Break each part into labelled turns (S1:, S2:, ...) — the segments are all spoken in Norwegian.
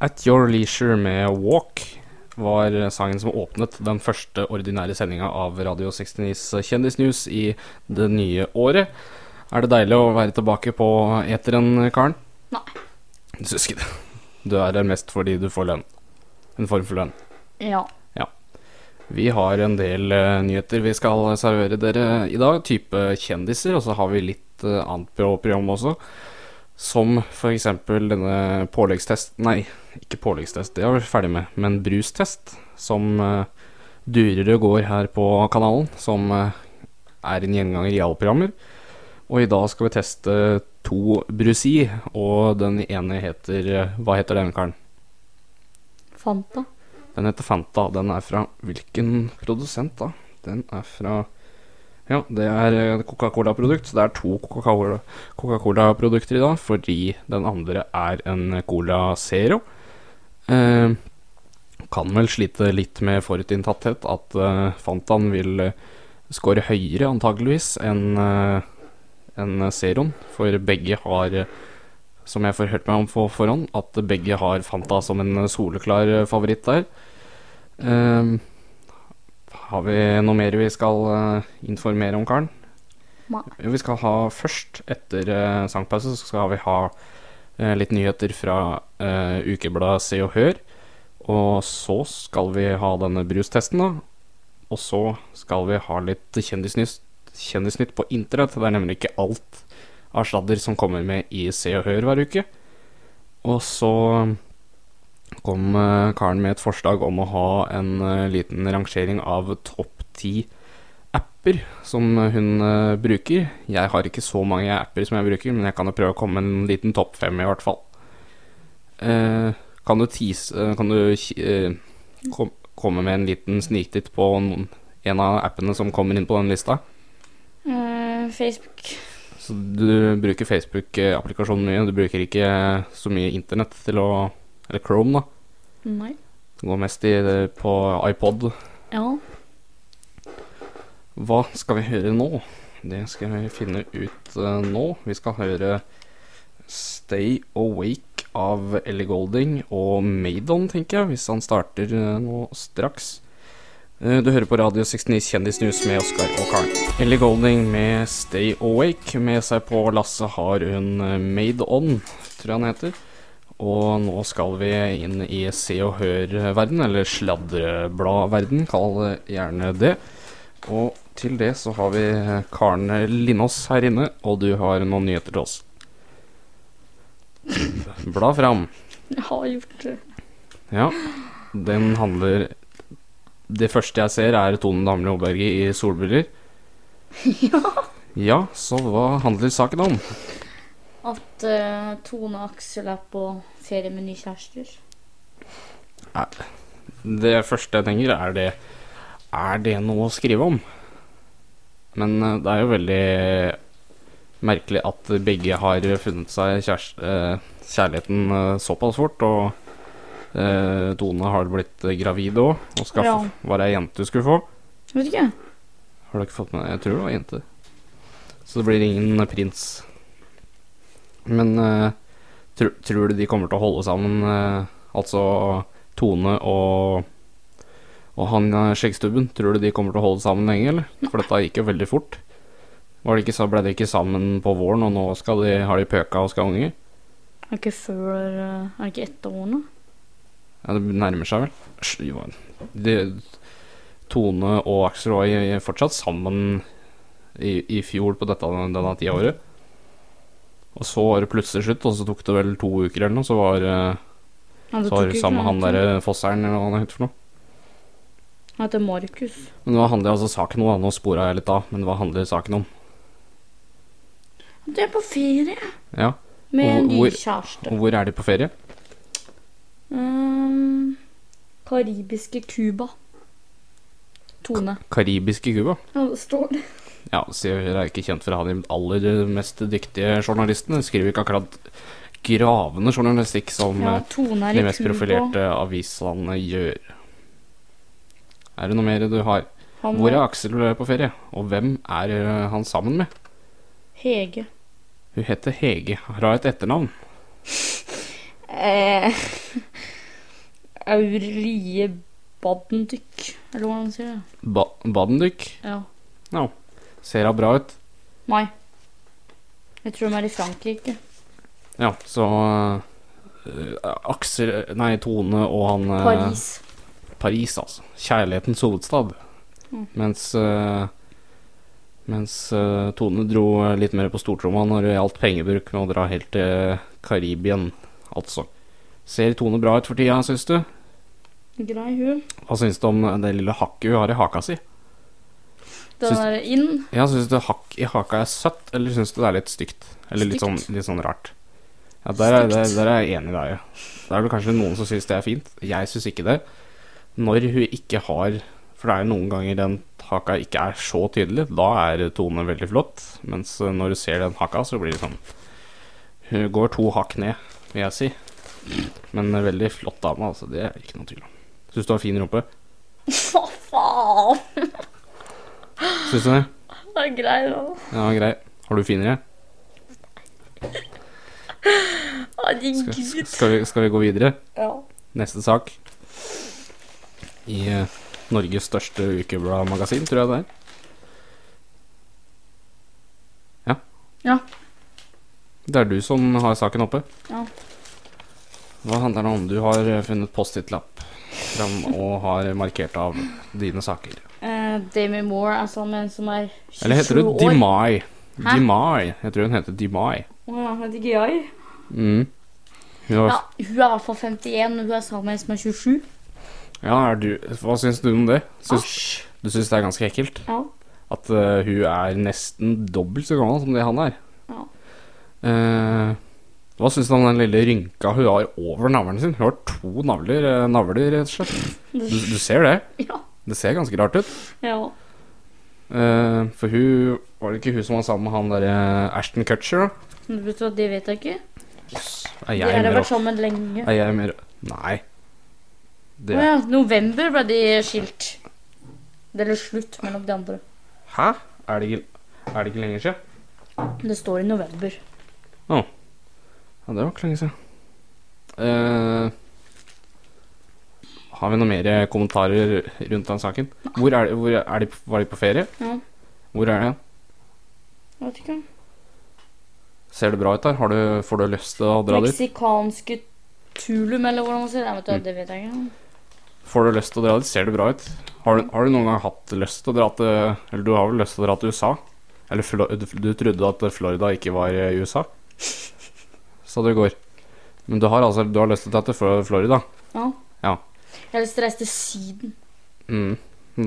S1: At Your Leisure med Walk var sangen som åpnet den første ordinære sendinga av Radio 69s Kjendisnews i det nye året. Er det deilig å være tilbake på eteren, Karen?
S2: Nei.
S1: Du syns ikke det? Du er her mest fordi du får lønn. En form for lønn.
S2: Ja.
S1: Vi har en del uh, nyheter vi skal servere dere i dag. Type kjendiser, og så har vi litt uh, annet på program også. Som f.eks. denne påleggstest Nei, ikke påleggstest, det er vi ferdig med. Men brustest, som uh, durer og går her på kanalen. Som uh, er en gjenganger i alle programmer. Og i dag skal vi teste to Brusi, og den ene heter eh, Hva heter den, Karen?
S2: Fanta.
S1: Den heter Fanta. Den er fra hvilken produsent, da? Den er fra Ja, det er eh, Coca-Cola-produkt. Det er to Coca-Cola- Coca-Cola-produkter i dag, fordi den andre er en Cola Zero. Eh, kan vel slite litt med forutinntatthet at eh, Fantaen vil eh, score høyere, antageligvis, enn eh, en Zeroen. For begge har, eh, som jeg får hørt meg om på forhånd, at begge har Fanta som en soleklar eh, favoritt der. Ehm, har vi noe mer vi skal eh, informere om, Karen?
S2: Nei.
S1: Jo, vi skal ha først, etter uh, sangpause, så skal vi ha eh, litt nyheter fra uh, ukebladet Se og Hør. Og så skal vi ha denne brustesten, da. Og så skal vi ha litt kjendisnytt, kjendisnytt på internett. Det er nemlig ikke alt av sladder som kommer med i Se og Hør hver uke. Og så kom eh, Karen med et forslag om å ha en eh, liten rangering av topp ti apper som hun eh, bruker. Jeg har ikke så mange apper som jeg bruker, men jeg kan jo prøve å komme med en liten topp fem, i hvert fall. Eh, kan du, tease, kan du eh, kom, komme med en liten sniktitt på noen, en av appene som kommer inn på den lista?
S2: Facebook.
S1: Så du bruker Facebook-applikasjonen mye, du bruker ikke så mye internett til å Eller Chrome, da.
S2: Nei.
S1: Det går mest i, på iPod.
S2: Ja.
S1: Hva skal vi høre nå? Det skal vi finne ut uh, nå. Vi skal høre Stay Awake av Ellie Golding og Maidon, tenker jeg, hvis han starter uh, nå straks. Uh, Du hører på Radio 69 Kjendisnews med Oskar og Karen. Ellie Golding med Stay Awake. Med seg på lasset har hun eh, Made On, tror jeg han heter. Og nå skal vi inn i Se og Hør-verden, eller sladrebladverden, kall det gjerne det. Og til det så har vi Karen Linnås her inne, og du har noen nyheter til oss. Bla fram.
S2: Jeg har gjort det.
S1: Ja, den handler Det første jeg ser, er Tone Damli Aaberge i solbriller.
S2: Ja.
S1: Ja, så hva handler saken om?
S2: At uh, Tone og Aksel er på ferie med nye kjærester.
S1: Det første jeg tenker, er det Er det noe å skrive om? Men uh, det er jo veldig merkelig at begge har funnet seg kjæreste, uh, kjærligheten eh, såpass fort. Og eh, Tone har blitt gravid òg, og skal
S2: Ja.
S1: få, var det ei jente du skulle få?
S2: Vet ikke.
S1: Har du ikke fått med Jeg tror det var jente. Så det blir ingen prins. Men eh, tr tror du de kommer til å holde sammen, eh, altså Tone og og han eh, skjeggstubben? Tror du de kommer til å holde sammen lenge, eller? For dette gikk jo veldig fort. Var det ikke, så ble de ikke sammen på våren, og nå de, har de pøka og skal ha unger?
S2: Er det ikke før Er det ikke ett år nå?
S1: Ja, det nærmer seg vel. De, Tone og Axel var fortsatt sammen i, i fjor på dette, denne tida av året. Og så var det plutselig slutt, og så tok det vel to uker eller noe, så var, eh,
S2: Ja, det
S1: så var det sammen med han derre Fosseren, eller hva han heter for noe.
S2: Han heter Markus.
S1: Men hva handler altså saken om? Nå spora jeg litt av, men hva handler saken om?
S2: De er på ferie
S1: Ja,
S2: med
S1: Og
S2: en ny
S1: hvor-
S2: kjæreste.
S1: hvor er de på ferie?
S2: Um, karibiske Cuba. Tone.
S1: Karibiske Cuba.
S2: Ja, det står det.
S1: Ja, og er ikke kjent for å ha de aller mest dyktige journalistene. Skriver ikke akkurat gravende journalistikk som
S2: Ja,
S1: eh, de mest profilerte avisene gjør. Er det noe mer du har?
S2: Han
S1: Hvor er Aksel på ferie? Og hvem er eh, han sammen med?
S2: Hege.
S1: Hun heter Hege. Har hun et etternavn?
S2: Eh, Aurelie Badendyk, eller hva man sier.
S1: Ba Badendyk.
S2: Ja.
S1: Ja. Ser hun bra ut.
S2: Nei. Jeg tror de er i Frankrike.
S1: Ja, så uh, Aksel Nei, Tone og han uh,
S2: Paris.
S1: Paris, altså. Kjærlighetens hovedstad.
S2: Mm.
S1: Mens uh, Mens Tone dro litt mer på stortromma når det gjaldt pengebruk med å dra helt til Karibien, altså. Ser Tone bra ut for tida, syns du?
S2: Grei hun.
S1: Hva syns du om det lille hakket hun har i haka si?
S2: Den
S1: Syns-
S2: der inn.
S1: Ja, Syns du hakk i haka er søtt, eller syns du det er litt stygt? Eller litt sånn, litt sånn rart? Ja, der er, der, der er jeg enig i deg. ja. Det er vel kanskje noen som syns det er fint. Jeg syns ikke det. Når hun ikke har For det er jo noen ganger den haka ikke er så tydelig, da er tonen veldig flott. Mens eh, når du ser den haka, så blir det sånn Hun går to hakk ned, vil jeg si. Men veldig flott dame, altså. Det er ikke noe tvil om. Syns du har fin rumpe?
S2: Hva faen?
S1: Syns du det?
S2: Det er grei, da.
S1: Ja, grei. Har du finere?
S2: Herregud.
S1: Skal, skal, vi, skal vi gå videre?
S2: Ja.
S1: Neste sak. I uh, Norges største ukebladmagasin, tror jeg det er.
S2: Ja. Ja.
S1: Det er du som har saken oppe.
S2: Ja.
S1: Hva handler det om? Du har eh, funnet Post-It-lapp fram og har markert av dine saker.
S2: Eh, Demi Moore er sammen med en som er 27 år.
S1: Eller heter du
S2: Demai?
S1: Dimai? Dimai. Jeg tror hun heter Dimai.
S2: Å ja, ikke?
S1: Mm. Hun har,
S2: Ja, hun er i hvert fall 51, og hun er sammen med en som er 27.
S1: ja, er du Hva syns du om det? Syns, du syns det er ganske ekkelt?
S2: Ja.
S1: At uh, hun er nesten dobbelt så gammel som det han er.
S2: Ja.
S1: Uh, hva syns du om den lille rynka hun har over navlen sin? Hun har to navler, navler rett og slett. Du, du ser det?
S2: Ja.
S1: Det ser ganske rart ut.
S2: ja.
S1: Uh, for hun Var det ikke hun som var sammen med han derre Ashton Kutcher, da?
S2: Men vet du hva, det vet jeg ikke.
S1: Er
S2: De
S1: jeg
S2: har vært sammen lenge.
S1: Er jeg mer Nei. Det
S2: Å ja, november ble de skilt. Det ble slutt mellom de andre.
S1: Hæ? Er det ikke, er det ikke lenger siden?
S2: Det står i november. Å.
S1: Ja, det var ikke lenge siden. Eh, har vi noen mer kommentarer rundt den saken? Hvor er, de- hvor er de, var de på ferie?
S2: Ja.
S1: Hvor er de?
S2: Jeg vet ikke.
S1: Ser det bra ut der? Har du, får du lyst til å dra dit?
S2: Meksikanske Tulum, eller hvordan man sier det. Vet du, Mm. det vet jeg ikke.
S1: Får du lyst til å dra dit? Ser det bra ut? Har du, har du noen gang hatt lyst til å dra til Eller du har vel lyst til å dra til USA? Eller du, du trodde at Florida ikke var i USA? Så det går. Men du har altså du har lyst til å dra til Florida?
S2: Ja.
S1: Ja.
S2: Jeg har lyst til å reise til Syden.
S1: Mm.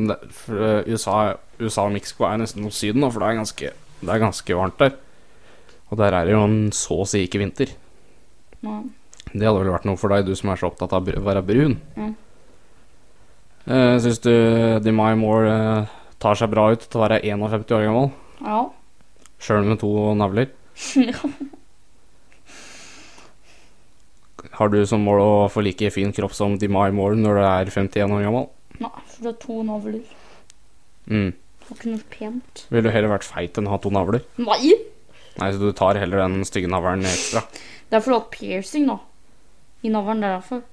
S1: Det, for, eh, USA, USA og Mexico er nesten mot Syden, for det er, ganske, det er ganske varmt der. Og der er det jo en så å si ikke vinter.
S2: Ja.
S1: Det hadde vel vært noe for deg, du som er så opptatt av å være brun.
S2: Mm.
S1: Uh, Syns du Demai Moore uh, tar seg bra ut til å være 51 år gammel?
S2: ja.
S1: Sjøl med to navler?
S2: ja.
S1: Har du som mål å få like fin kropp som Demai Moore når du er 51 år gammel?
S2: Nei, for du har to navler.
S1: Mm.
S2: Det var ikke noe pent.
S1: Ville du heller vært feit enn å ha to navler?
S2: Nei!
S1: Nei, så du tar heller den stygge navlen ekstra?
S2: Det er for du har piercing, da. I navlen. Det er derfor.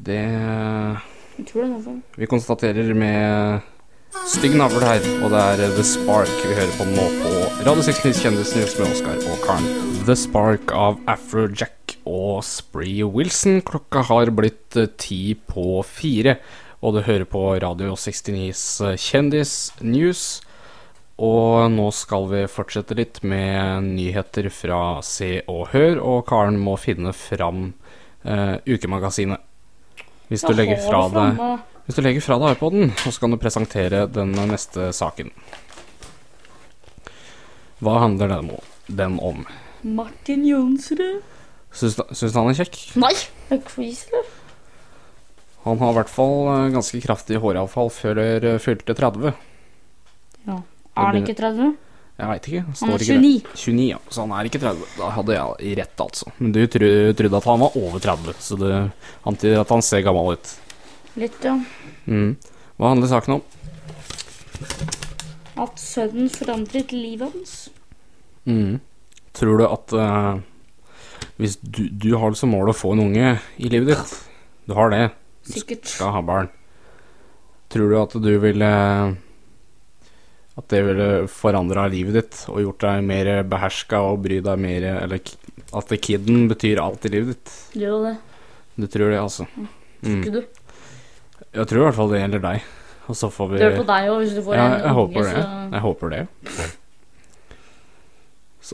S1: Det
S2: Jeg tror det er derfor.
S1: Vi konstaterer med stygg navl her, og det er The Spark vi hører på nå på Radio 69 Kjendisnews med Oskar og Karen. The Spark av Afrojack og Spree Wilson. Klokka har blitt eh, ti på fire, og du hører på Radio 69s eh, Kjendisnews. Og nå skal vi fortsette litt med nyheter fra Se og Hør, og Karen må finne fram eh, ukemagasinet. Hvis du legger fra deg hvis du legger fra deg iPoden, og så kan du presentere den neste saken. Hva handler? Den om?
S2: Martin Jonsrud.
S1: Syns du han er kjekk?
S2: Nei! Det er crazy, eller?
S1: Han har i hvert fall eh, ganske kraftig håravfall før han fylte 30.
S2: Ja. Er han ikke 30?
S1: Jeg veit ikke.
S2: Han
S1: Står
S2: er
S1: ikke det.
S2: 29.
S1: 29, ja. Så han er ikke 30. Da hadde jeg rett, altså. Men du tro, trodde at han var over 30, så det antyder at han ser gammel ut.
S2: Litt, ja.
S1: Mm. Hva handler saken om?
S2: At sønnen forandret livet hans.
S1: Mm. Tror du at eh, hvis du, du har det som mål å få en unge i livet ditt, Du har det.
S2: Sikkert.
S1: Skal ha barn. Tror du at du ville At det ville forandra livet ditt og gjort deg mer beherska og bry deg mer Eller at kiden betyr alt i livet ditt?
S2: Gjør det.
S1: Du tror det, altså? Mm.
S2: Tror du?
S1: Jeg tror i hvert fall det gjelder deg. Og så får vi
S2: Det gjør på deg òg, hvis du får
S1: Ja,
S2: en
S1: jeg håper
S2: unge,
S1: det.
S2: så
S1: Jeg håper det.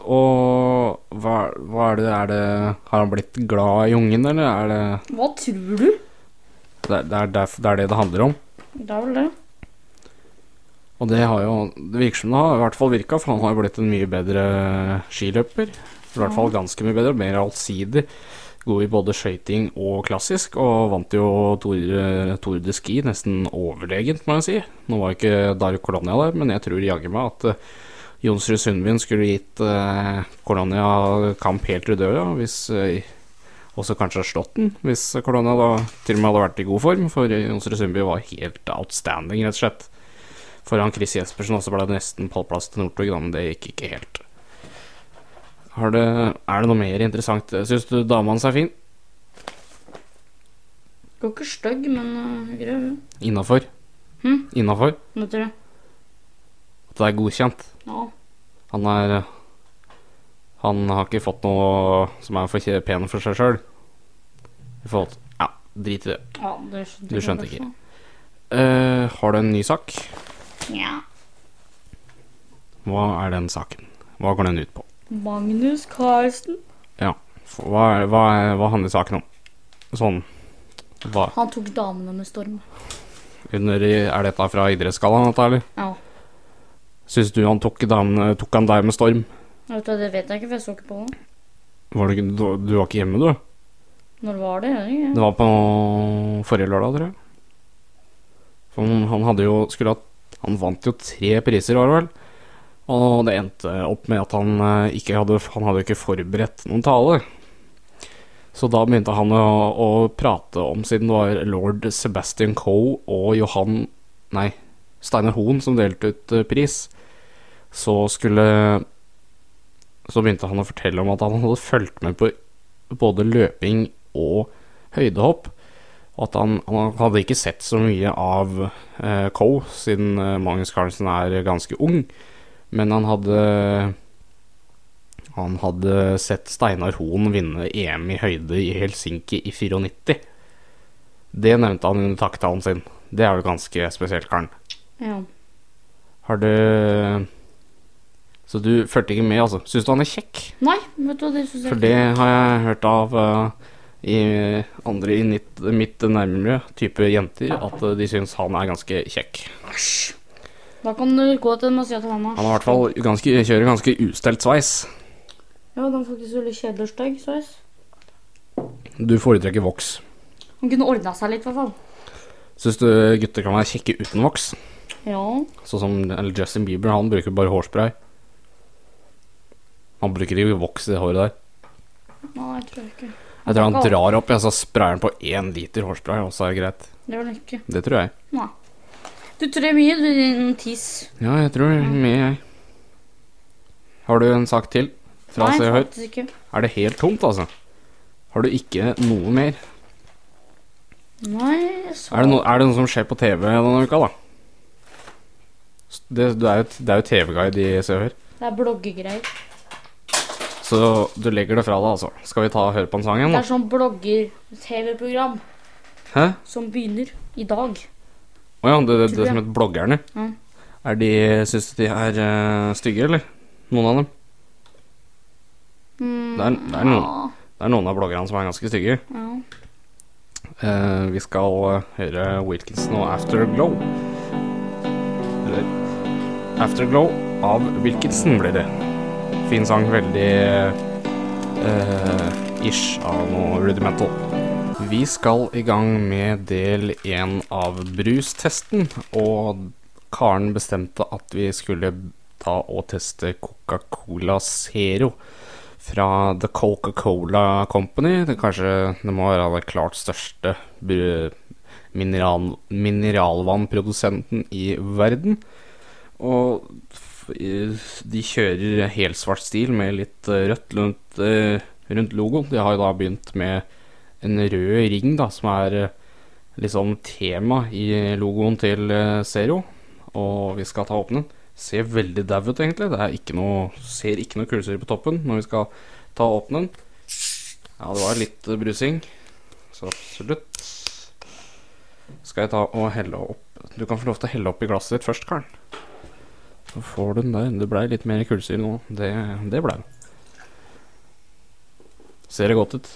S1: Og hva, hva er det Er det Har han blitt glad i ungen, eller er det
S2: Hva tror du?
S1: Det, det, er, derf- det er det det handler om?
S2: Det er vel det.
S1: Og det har jo Det virker som det har i hvert fall virka, for han har jo blitt en mye bedre skiløper. I hvert fall ganske mye bedre, mer allsidig. God i både skøyting og klassisk, og vant jo Tour, Tour de Ski nesten overlegent, må jeg si. Nå var jo ikke Dario Colonia der, men jeg tror jaggu meg at uh, Jonsrud Sundbyen skulle gitt eh, Colonia kamp helt til døra, hvis eh, også kanskje slått den, hvis Colonia da til og med hadde vært i god form, for Jonsrud Sundby var helt outstanding, rett og slett. Foran Chris Jespersen også ble det nesten pallplass til Northug, men det gikk ikke helt. Har det, er det noe mer interessant? Syns du dama hans er fin?
S2: Går ikke stygg, men uh, grei.
S1: Innafor?
S2: Hm?
S1: Innafor? At det er godkjent?
S2: Ja.
S1: Han er Han har ikke fått noe som er for pen for seg sjøl. I forhold til Ja, drit i det.
S2: ja du skjønte
S1: Du skjønte ikke. Uh, har du en ny sak?
S2: Ja.
S1: Hva er den saken? Hva går den ut på?
S2: Magnus Carlsen.
S1: Ja. Hva, hva, hva handler saken om? Sånn hva,
S2: Han tok damene med storm.
S1: under, Er dette fra idrettsgallaen, dette, eller?
S2: Ja.
S1: Syns du han tok, den, tok han deg med storm?
S2: Vet du, det vet jeg ikke, for jeg så ikke på det.
S1: Var du, du, du var ikke hjemme, du?
S2: Når var det? Jeg.
S1: Det var på forrige lørdag, tror jeg. For han, han hadde jo skulle hatt Han vant jo tre priser, var det vel? Og det endte opp med at han eh, ikke hadde Han hadde ikke forberedt noen tale. Så da begynte han å, å prate om, siden det var lord Sebastian Coe og Johan Nei, Steinar Hoen som delte ut eh, pris, så skulle Så begynte han å fortelle om at han hadde fulgt med på både løping og høydehopp. Og at han, han hadde ikke sett så mye av eh, Coe, siden eh, Magnus Carlsen er ganske ung. Men han hadde Han hadde sett Steinar Hoen vinne EM i høyde i Helsinki i 94. Det nevnte han under takketalen sin. Det er jo ganske spesielt, Karen.
S2: Ja.
S1: Har du Så du fulgte ikke med, altså? Syns du han er kjekk?
S2: Nei, vet du hva, det syns jeg
S1: For det har jeg hørt av uh, i andre i mitt, mitt nærmiljø, type jenter, at uh, de syns han er ganske kjekk.
S2: Æsj. Da kan du gå til dem og si at han er
S1: Han har i hvert fall ganske, kjører ganske ustelt sveis.
S2: Ja, den er faktisk veldig kjedelig og stygg sveis.
S1: Du foretrekker voks.
S2: Han kunne ordna seg litt, i hvert fall.
S1: Syns du gutter kan være kjekke uten voks?
S2: Ja.
S1: Sånn som eller Justin Bieber, han bruker bare hårspray. Han bruker ikke voks i det håret der.
S2: Nei, jeg tror ikke.
S1: Jeg tror han drar opp, og så sprayer han på én liter hårspray, og så er det greit.
S2: Det var det ikke.
S1: Det tror jeg.
S2: Nei. Du tror mye, du din tiss.
S1: Ja, jeg tror mye, jeg. Har du en sak til fra
S2: Nei,
S1: Se og Hør?
S2: ikke.
S1: Er det helt tomt, altså? Har du ikke noe mer?
S2: Nei, sa
S1: Er det, no, er det noe som skjer på TV denne uka, da? Det, det er jo, det er jo TV-guide i Se og Hør.
S2: Det er bloggegreier.
S1: Så du legger det fra deg, altså. Skal vi ta og høre på en sang igjen,
S2: Det
S1: da?
S2: er sånn blogger-TV-program
S1: Hæ?
S2: som begynner i dag.
S1: Å ja, det, det,
S2: Tror
S1: det
S2: jeg.
S1: som heter bloggerne.
S2: Ja.
S1: Er de Syns du de er eh, stygge, eller? Noen av dem?
S2: Mm,
S1: Det er- det er noen.
S2: ja,
S1: Det er noen av bloggerne som er ganske stygge.
S2: Ja.
S1: Eh, vi skal eh, høre Wilkinson og Afterglow. Afterglow av Wilkinson blir det. Fin sang. Veldig uh, ish av noe rudimental. Vi skal i gang med del én av brustesten, og Karen bestemte at vi skulle ta og teste Coca-Cola Zero fra The Coca-Cola Company. Det, kanskje, det må være det klart største mineral, mineralvannprodusenten i verden. Og de kjører helsvart stil med litt eh, rødt rundt, eh, rundt logoen. De har jo da begynt med en rød ring, da, som er liksom tema i logoen til Zero. Og vi skal ta åpne den. Ser veldig dau ut, egentlig. Det er ikke noe, ser ikke noe kulser på toppen når vi skal ta åpne den. Ja, det var litt brusing. Så absolutt. Skal jeg ta og helle opp Du kan få lov til å helle opp i glasset ditt først, Karen. Så får du den der. Det blei litt mer kullsyre nå. Det, det blei. Ser det godt ut?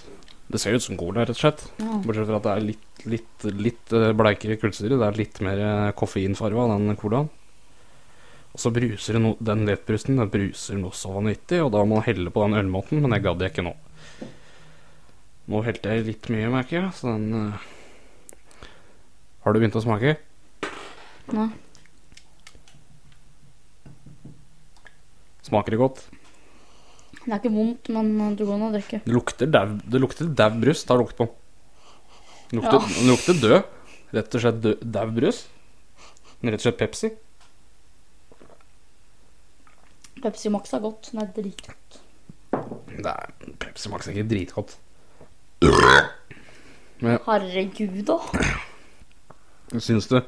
S1: Det ser ut som cola, rett og slett.
S2: Ja.
S1: Bortsett fra at det er litt, litt, litt eh, bleikere kullsyre. Det er litt mer koffeinfarge av den colaen. Og så bruser det no, den lettbrusen den bruser noe så vanvittig, og da må man helle på den ølmåten, men det gadd jeg ikke nå. Nå helte jeg litt mye, merker jeg, så den uh, Har du begynt å smake?
S2: Nei.
S1: Smaker det godt?
S2: Det er ikke vondt, men uh, du går an å drikke.
S1: Det lukter dau Det lukter dau brus. Ta lukt på den. Det lukter,
S2: Ja.
S1: lukter død. Rett og slett dau brus. Rett og slett Pepsi.
S2: Pepsi Max er godt. Den er dritgodt.
S1: Det er, Pepsi Max er ikke dritgodt.
S2: Herregud, da.
S1: Syns du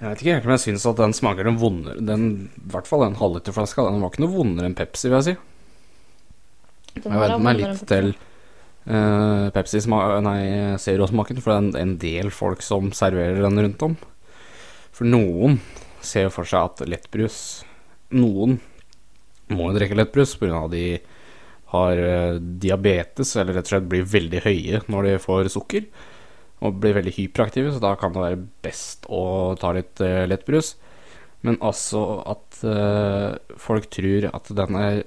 S1: Jeg vet ikke helt om jeg syns at den smaker den vondere den, I hvert fall den halvliterflaska. Den var ikke noe vondere enn Pepsi, vil jeg si.
S2: Den
S1: Jeg
S2: er
S1: venter meg litt til uh, Pepsi sma nei, Zero-smaken, for det er en, en del folk som serverer den rundt om. For noen ser jo for seg at lettbrus Noen må jo drikke lettbrus pga. at de har eh, diabetes, eller rett og slett blir veldig høye når de får sukker. Og blir veldig hyperaktive, så da kan det være best å ta litt uh, lettbrus. Men altså at uh, folk tror at den er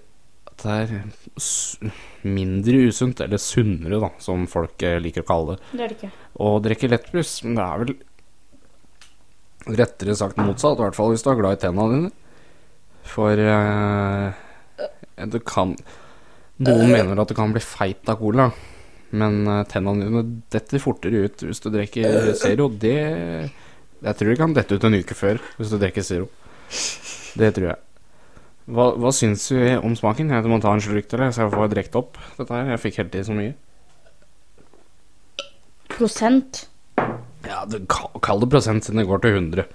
S1: At det er mindre usunt, eller sunnere, da, som folk eh, liker å kalle det,
S2: Det er det ikke.
S1: å drikke lettbrus. Men det er vel rettere sagt motsatt, i hvert fall hvis du er glad i tenna dine. For uh, du kan Noen mener at du kan bli feit av cola, men tennene tenna dine detter fortere ut hvis du drikker Zero. Det Jeg tror det kan dette ut en uke før hvis du drikker Zero. Det tror jeg. Hva, hva syns du om smaken? Jeg må ta en slurk til, jeg, så jeg får drukket opp dette her. Jeg fikk helt i så mye.
S2: Prosent.
S1: Ja, du ka- kall det prosent siden det går til 100.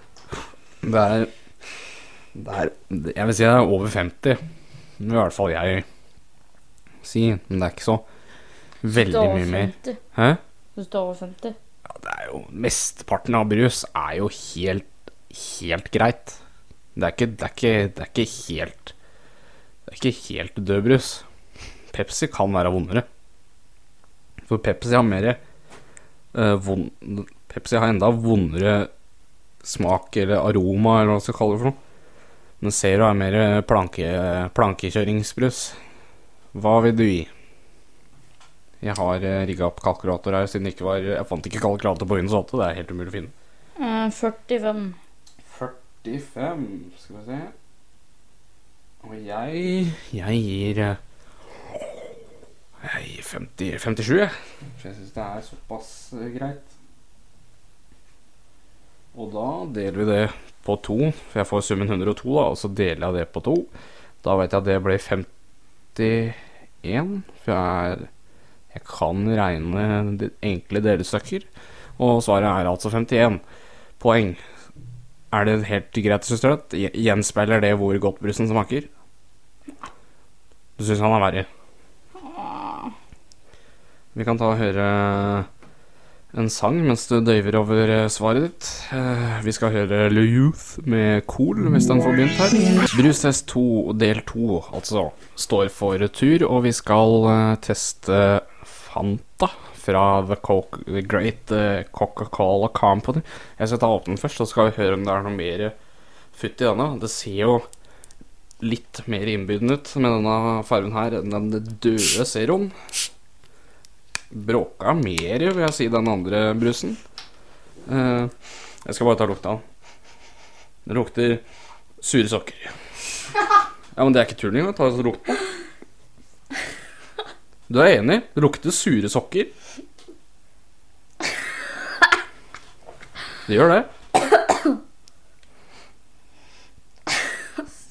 S1: Det er, det er Jeg vil si det er over 50. Det i hvert fall jeg si. Men det er ikke så veldig mye mer.
S2: 50.
S1: Hæ?
S2: Du står over 50.
S1: Ja, det er jo Mesteparten av brus er jo helt, helt greit. Det er ikke, det er ikke, det er ikke helt Det er ikke helt død brus. Pepsi kan være vondere. For Pepsi har mer eh, vond, Pepsi har enda vondere smak eller aroma, eller hva man skal kalle det for noe. Men Zero er mer planke, plankekjøringsbrus. Hva vil du gi? Jeg har uh, rigga opp kalkulator her, siden det ikke var Jeg fant ikke kalkulator på Windows 8. Det er helt umulig å finne.
S2: Eh, 45.
S1: 45, skal vi se. Og jeg Jeg gir eh, Jeg gir 50, 57, jeg. For jeg syns det er såpass eh, greit. Og da deler vi det på to, for jeg får summen 102, da, og så deler jeg det på to. Da vet jeg at det blir 51, for jeg er Jeg kan regne enkle delestykker. Og svaret er altså 51 poeng. Er det helt greit, syns du? Gjenspeiler det hvor godt brusen smaker? Du syns han er verre? Vi kan ta og høre en sang mens du døyver over eh, svaret ditt. Eh, Vi skal høre Le Youth med Cool, hvis den får begynt her. Brustest 2 del 2, altså, står for tur, og vi skal eh, teste Fanta fra The, Coke, The Great eh, Coca-Cola Company. Jeg skal ta åpne den først, så skal vi høre om det er noe mer futt i denne. Det ser jo litt mer innbydende ut med denne fargen her enn den døde zeroen. Bråka mer, vil jeg si, den andre brusen. Eh, jeg skal bare ta lukta. Det lukter sure sokker. Ja, men det er ikke tull engang. Ta en lukt på. Du er enig? Det lukter sure sokker. Det gjør det.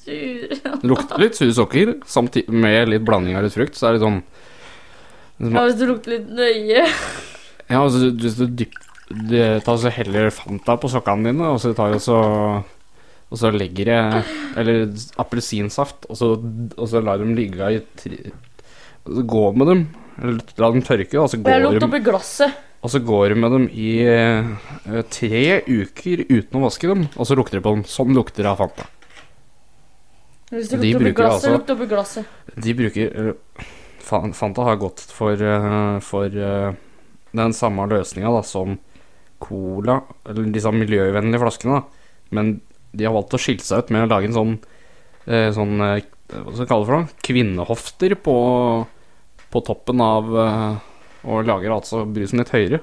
S2: Sure.
S1: Det lukter litt sure sokker samtidig med litt blanding av litt frukt. Så er det sånn
S2: Ja, hvis du lukter litt nøye.
S1: Ja, altså, du, du, du, du tar så heller Fanta på sokkene dine, og så tar jeg så Og så legger jeg Eller appelsinsaft, og så, og så lar dem ligge i tre så Gå med dem, eller la dem tørke, og så går de
S2: oppi glasset.
S1: Og så går du med dem i eh, tre uker uten å vaske dem, og så lukter det på dem. Sånn lukter det av Fanta.
S2: Hvis det lukter oppi glasset,
S1: altså-
S2: lukter oppi glasset.
S1: De bruker eller, Fanta har gått for, eh, for eh, den samme løsninga som Cola, eller disse miljøvennlige flaskene, da. Men de har valgt å skille seg ut med å lage en sånn, eh, sånn eh, Hva skal vi kalle det for noe? Kvinnehofter på, på toppen av eh, Og lager altså brusen litt høyere.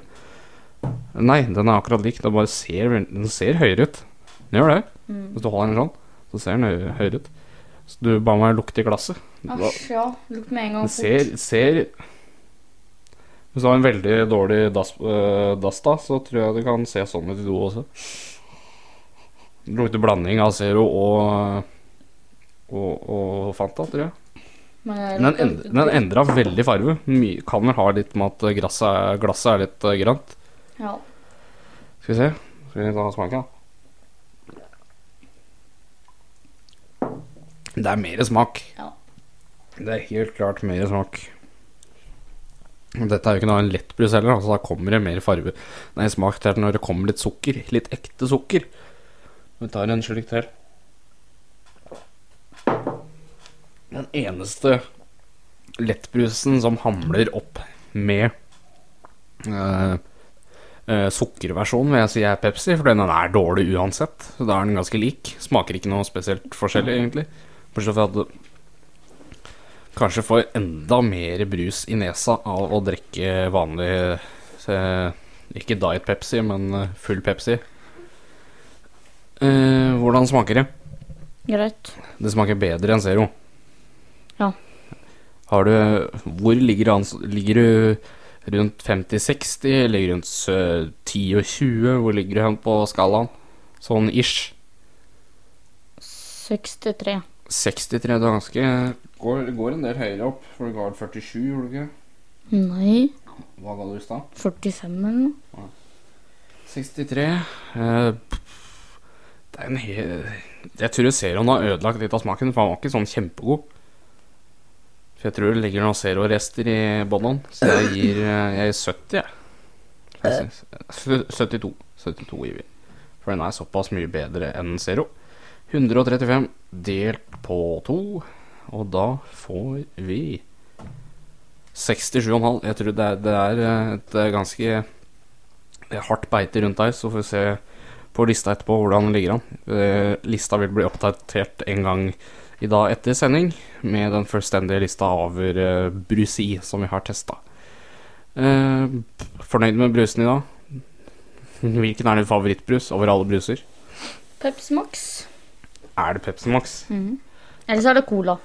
S1: Nei, den er akkurat lik. Den bare ser, den ser høyere ut. Den gjør det.
S2: Mm.
S1: Hvis du holder den sånn, så ser den høyere ut. Så du bare må lukte i glasset.
S2: Asj, ja. Lukt med en gang Den
S1: ser, ser Hvis du har en veldig dårlig dass, uh, dass da, så tror jeg det kan se sånn ut i do også. Det lukter blanding av Zero og, og, og Fanta, tror jeg.
S2: Men
S1: Den, end, den endra veldig farge. Kan vel ha litt med at glasset glasset er litt øh, grønt.
S2: Ja.
S1: Skal vi se. Skal vi ta smaken? Det er mer smak.
S2: Ja.
S1: Det er helt klart mer smak. Dette er jo ikke noe en lettbrus heller, altså da kommer det mer farge Nei, smak til når det kommer litt sukker. Litt ekte sukker. Vi tar en slurk til. Den eneste lettbrusen som hamler opp med uh, uh, sukkerversjonen, vil jeg si er Pepsi, for den er dårlig uansett. Så da er den ganske lik. Smaker ikke noe spesielt forskjellig, egentlig. Bortsett fra at du kanskje får enda mer brus i nesa av å drikke vanlig uh, Ikke Diet Pepsi, men full Pepsi. Hvordan smaker det?
S2: Greit.
S1: Det smaker bedre enn Zero.
S2: Ja.
S1: Har du Hvor ligger du, an? ligger du rundt 50-60? Ligger du rundt 10 og 20? Hvor ligger du hen på skalaen? Sånn ish.
S2: 63.
S1: 63 det er ganske går, går en del høyere opp, for du ga vel 47, gjorde du ikke?
S2: Nei.
S1: Hva ga du i stad?
S2: 45 eller noe.
S1: 63 eh, Det er en hel Jeg tror Zeroen har ødelagt litt av smaken, for han var ikke sånn kjempegod. Jeg tror det ligger noen Zero-rester i båndene, så jeg gir, eh, jeg gir 70, jeg. jeg. synes- 72. 72 gir vi. For den er såpass mye bedre enn Zero. 135 delt på to, og da får vi 67,5. Jeg tror det er, det er eh, et eh, ganske hardt beite rundt der, så får vi se på lista etterpå hvordan den ligger an. Lista vil bli oppdatert en gang i dag etter sending, med den fullstendige lista over uh, Brusi som vi har testa. Uh, fornøyd med brusen i dag? Hvilken er din favorittbrus over alle bruser?
S2: Pepsi Max.
S1: Er det Pepsi Max?
S2: Mhm. Eller så er det Cola.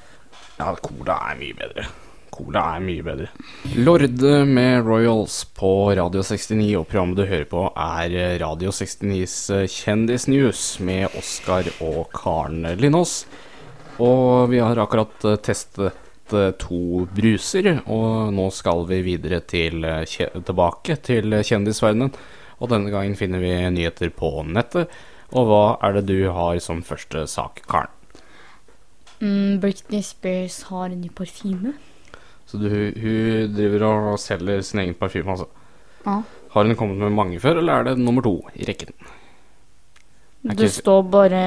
S1: Ja, Cola er mye bedre. Cola er mye bedre. Lorde med Royals på Radio 69, og programmet du hører på er Radio 69s Kjendisnews med Oskar og Karen Lindås. Og vi har akkurat eh, testet eh, to bruser, og nå skal vi videre til, eh, tilbake til kjendisverdenen. Og denne gangen finner vi nyheter på nettet. Og hva er det du har som første sak, Karen?
S2: Mm, Britney Spears har en ny parfyme.
S1: Så du, hun driver og selger sin egen parfyme, altså.
S2: Ja.
S1: Har hun kommet med mange før, eller er det nummer to i rekken?
S2: Det står bare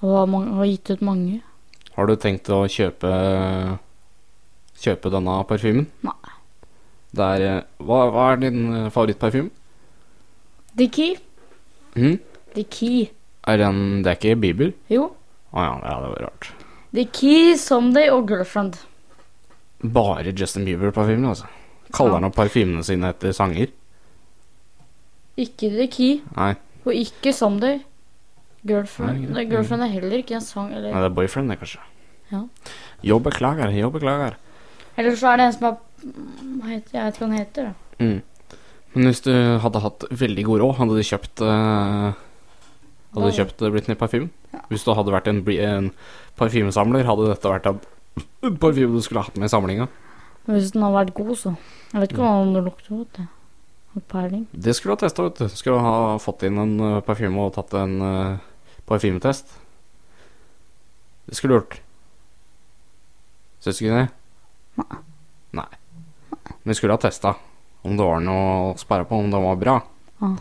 S2: og har, mange, har gitt ut mange.
S1: Har du tenkt å kjøpe Kjøpe denne parfymen?
S2: Nei.
S1: Det er eh, Hva, hva er din eh, favorittparfyme?
S2: The Key.
S1: Mm?
S2: The Key.
S1: Er den Det er ikke Bieber?
S2: Jo.
S1: Å ja, ja, det var rart.
S2: The Key, Someday og Girlfriend.
S1: Bare Justin Bieber-parfymen, altså. Kaller han opp parfymene sine etter sanger?
S2: Ikke The Key,
S1: Nei,
S2: og ikke Someday. Girlfriend.
S1: Nei,
S2: Girlfriend er heller ikke en sang.
S1: Nei det er Boyfriend, det, kanskje.
S2: Ja.
S1: Jo, beklager. Jo, beklager.
S2: eller så er det en som heter Jeg vet ikke hva den heter. da.
S1: Mm. Men hvis du hadde hatt veldig god råd, hadde du kjøpt uh, Hadde du kjøpt Britney parfyme?
S2: Ja.
S1: Hvis du hadde vært en, en parfymesamler, hadde dette vært en parfyme du skulle hatt med i samlinga?
S2: Hvis den hadde vært god, så. Jeg vet ikke hva det lukter godt. Det. Peiling.
S1: Det skulle du ha testa, vet du. Skulle ha fått inn en uh, parfyme og tatt en uh, parfymetest. Det skulle du gjort. Syns du ikke det? Nei. Men vi skulle ha testa om det var noe å sperre på, om det var bra.
S2: Ah.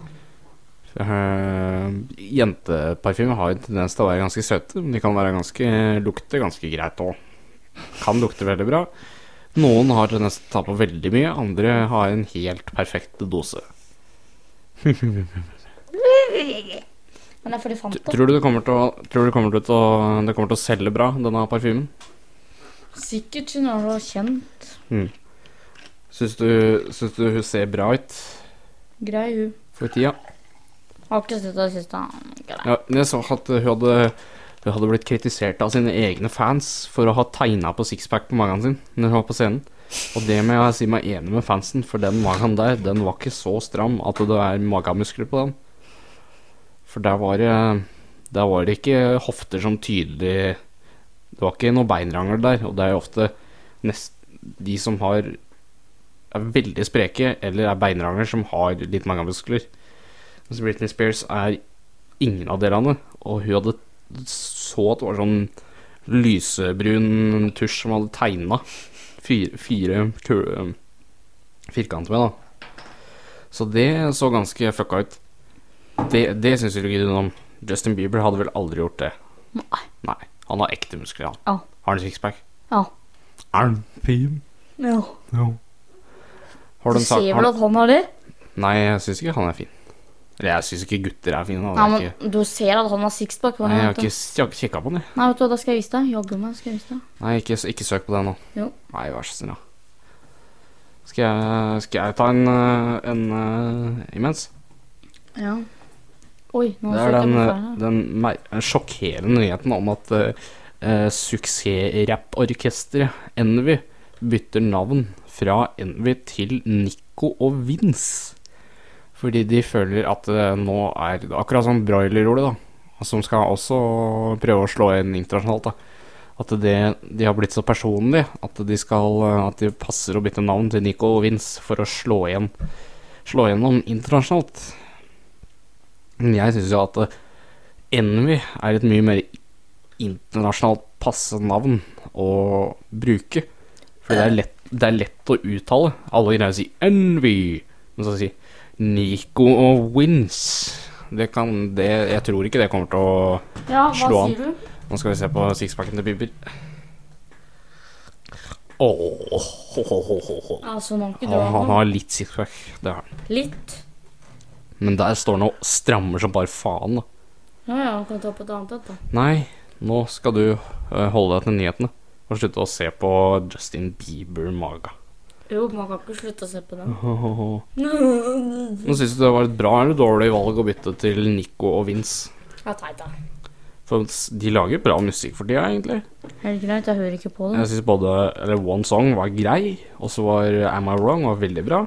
S1: Uh, jenteparfyme har en tendens til å være ganske søte, men de kan være ganske, lukte ganske greit òg. Kan lukte veldig bra. Noen har tendens til å ta på veldig mye, andre har en helt perfekt dose.
S2: Men jeg er fordi fant det.
S1: Tror du det kommer til å, tror du det kommer til å, det kommer til å selge bra, denne parfymen?
S2: Sikkert siden den var kjent.
S1: Syns du, syns du hun ser bra ut
S2: Grei hun.
S1: for tida?
S2: Har ikke sett det siste. da.
S1: Ja, jeg så at hun hadde, hun hadde blitt kritisert av sine egne fans for å ha tegna på sixpack på magen sin når hun var på scenen. Og det må jeg si meg enig med fansen, for den magen der, den var ikke så stram at det er magemuskler på den. For der var det Der var det ikke hofter som tydelig Det var ikke noe beinrangel der, og det er jo ofte nest, de som har er veldig spreke, eller er beinranger som har litt mange muskler. Mens Britney Spears er ingen av delene, og hun hadde så at det var sånn lysebrun tusj som hadde tegna fire, fire firkanter med, da. Så det så ganske fucka ut. Det, det syns jo ikke du noe om. Justin Bieber hadde vel aldri gjort det.
S2: Nei.
S1: Nei. Han har ekte muskler, han.
S2: Ja.
S1: Har han sixpack?
S2: Ja.
S1: Er han fin?
S2: ja.
S1: Ja. Har
S2: Du
S1: du
S2: ser vel at han har det?
S1: Nei, jeg syns ikke han er fin. Eller jeg syns ikke gutter er fine.
S2: Nei,
S1: men er ikke,
S2: men du ser at han har sixpack.
S1: nei, jeg har ikke, jeg har ikke kikka på den, jeg.
S2: Nei, vet du hva, da skal jeg vise deg. Jaggu meg skal jeg vise deg.
S1: Nei, ikke, ikke søk på det nå.
S2: Jo.
S1: Nei, vær så snill, da. Skal jeg, skal jeg ta en, øh, en øh, imens?
S2: Ja. Oi, nå
S1: Det er den,
S2: feil her.
S1: den mer- sjokkerende nyheten om at uh, suksessrapporkesteret Envy bytter navn fra Envy til Nico og Vince. Fordi de føler at det nå er akkurat som Broiler-Ole, da. Som skal også prøve å slå igjen internasjonalt, da. At det, de har blitt så personlige at de, skal, at de passer å bytte navn til Nico og Vince for å slå, igjen, slå igjennom internasjonalt. Men jeg syns jo at eh, Envy er et mye mer internasjonalt passe navn å bruke. For det er lett, det er lett å uttale. Alle greier å si Envy, men så si Nico og Wins. Det kan det Jeg tror ikke det kommer til å
S2: Ja,
S1: slå an. Nå skal vi se på sixpacken til Bibber. Åh,
S2: oh, ikke du
S1: han, han har litt sixpack, det har han.
S2: Litt.
S1: Men der står han og strammer som bare faen, da.
S2: Ja, ja, kan ta på et annet et, da.
S1: Nei, nå skal du øh, holde deg til nyhetene. Og slutte å se på Justin Bieber-maga.
S2: Jo, man kan ikke slutte å se på dem.
S1: Nå syns du det var et bra eller dårlig valg å bytte til Nico og Vince?
S2: Ja, teit, da.
S1: For de lager bra musikk for tida, egentlig.
S2: Helt greit, jeg hører ikke på det.
S1: Jeg syns både Eller One Song var grei, og så var Am I Wrong var veldig bra.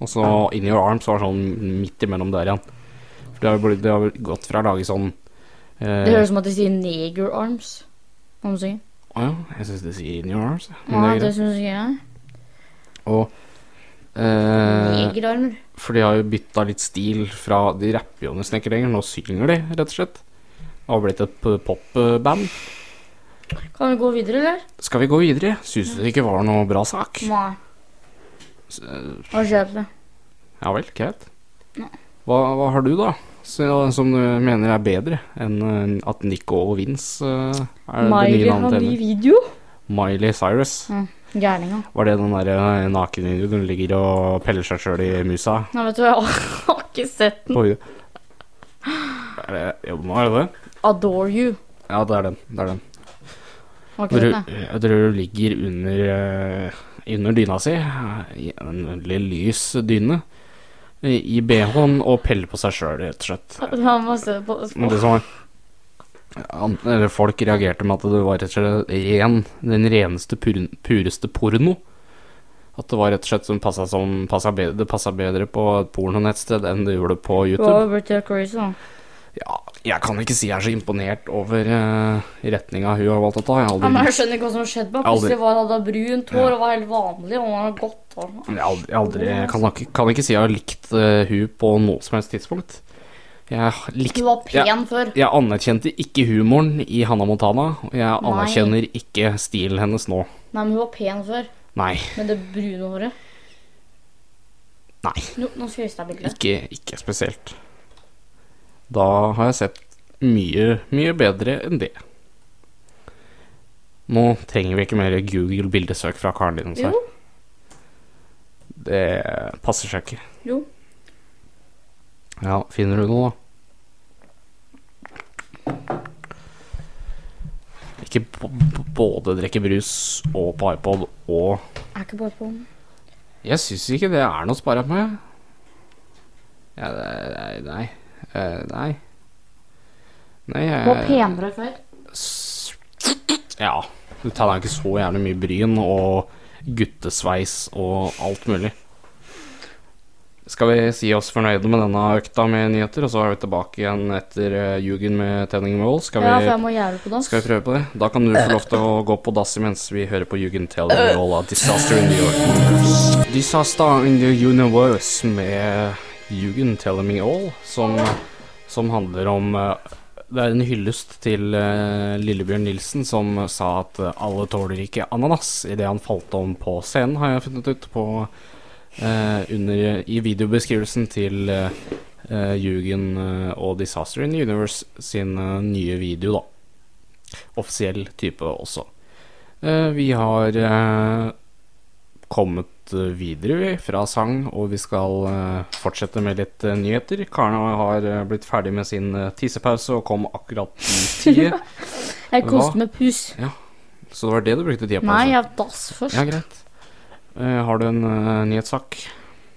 S1: Og så In Your Arms var sånn midt imellom der igjen. For det har, blitt, det har gått fra å lage sånn eh,
S2: Det høres ut som at de sier neger arms. Må du si?
S1: Å ja, jeg syns det sier In Your Arms.
S2: Ja,
S1: det
S2: det syns ikke jeg.
S1: Og eh,
S2: Negerarmer.
S1: For de har jo bytta litt stil fra De rapper jo nesten ikke lenger, nå synger de, rett og slett. Det har blitt et popband.
S2: Kan vi gå videre, eller?
S1: Skal vi gå videre? Syns du det ikke var noe bra sak?
S2: Nei.
S1: S- eh,
S2: Hva skjedde?
S1: Ja vel, greit. Hva, hva har du, da? Så, som du mener er bedre enn eh, at Nico og Vince uh, er det
S2: Miley
S1: nye
S2: har
S1: navnet
S2: ny video.
S1: Miley Cyrus.
S2: Gærninga.
S1: Var det den der eh, nakenvideoen hun ligger og peller seg sjøl i musa
S2: Nei, vet du, jeg har ikke sett den.
S1: på? Er det, jo, er det det.
S2: Adore you.
S1: Ja, det er den. Det er den.
S2: Har
S1: jeg tror hun ligger under, eh, under dyna si, i en veldig lys dyne, i BH-en og peller på seg sjøl, rett og slett.
S2: Han må se på
S1: Men det som var eller Folk reagerte med at det var rett og slett ren, den reneste, pur, pureste porno. At det var rett og slett som passa som passa bedre, Det passa bedre på et pornonettsted enn det gjorde på YouTube.
S2: helt crazy, da.
S1: Ja, jeg kan ikke si jeg er så imponert over uh, retninga hun har valgt å ta. Jeg aldri...
S2: Ja, men jeg skjønner ikke hva som har skjedd med.
S1: Aldri.
S2: Plutselig var hun brunt hår og var helt vanlig, og har godt hår.
S1: jeg aldri, aldri kan, kan ikke si jeg har likt uh, hun på noe som helst tidspunkt. Jeg likte
S2: Du var pen
S1: jeg,
S2: før.
S1: jeg anerkjente ikke humoren i Hannah Montana, og jeg
S2: Nei.
S1: anerkjenner ikke stilen hennes nå.
S2: Nei, men hun var pen før.
S1: Nei.
S2: Med det brune håret.
S1: Nei.
S2: Jo, nå skal jeg vise deg bildet.
S1: Ikke, ikke spesielt. Da har jeg sett mye, mye bedre enn det. Nå trenger vi ikke mer Google bildesøk fra karen din. Så.
S2: Jo,
S1: Det passer seg ikke.
S2: jo.
S1: Ja, finner du noe, da? Ikke både drikke brus og på iPod og
S2: Er ikke på iPod.
S1: Jeg syns ikke det er noe å spare på. Ja, nei Nei. Eh, nei. Nei, jeg
S2: var penere før.
S1: Ja. Du tar deg ikke så jævlig mye bryn og guttesveis og alt mulig. Skal vi si oss fornøyde med denne økta med nyheter, og så er vi tilbake igjen etter uh, Jugen med Tenning Mål? Skal,
S2: Ja,
S1: skal vi prøve på det? Da kan du få lov til å gå på dass mens vi hører på Jugen Telling Mål av Disaster in the Universe. Disaster in the Universe med Jugen Telling Me All, som, som handler om eh, Det er en hyllest til eh, Lillebjørn Nilsen, som sa at eh, alle tåler ikke ananas idet han falt om på scenen, har jeg funnet ut på eh, under, i videobeskrivelsen til eh, Jugen eh, og Disaster in the Universe sin nye video, da. Offisiell type også. Eh, vi har kommet eh, videre fra sang, og vi skal eh, fortsette med litt eh, nyheter. Karna har blitt ferdig med sin tissepause og kom akkurat i tide.
S2: Jeg koste meg pus.
S1: Så det var det du brukte tida på?
S2: Nei,
S1: altså?
S2: jeg har dass først.
S1: Ja, greit. Uh, har du en uh, nyhetssak?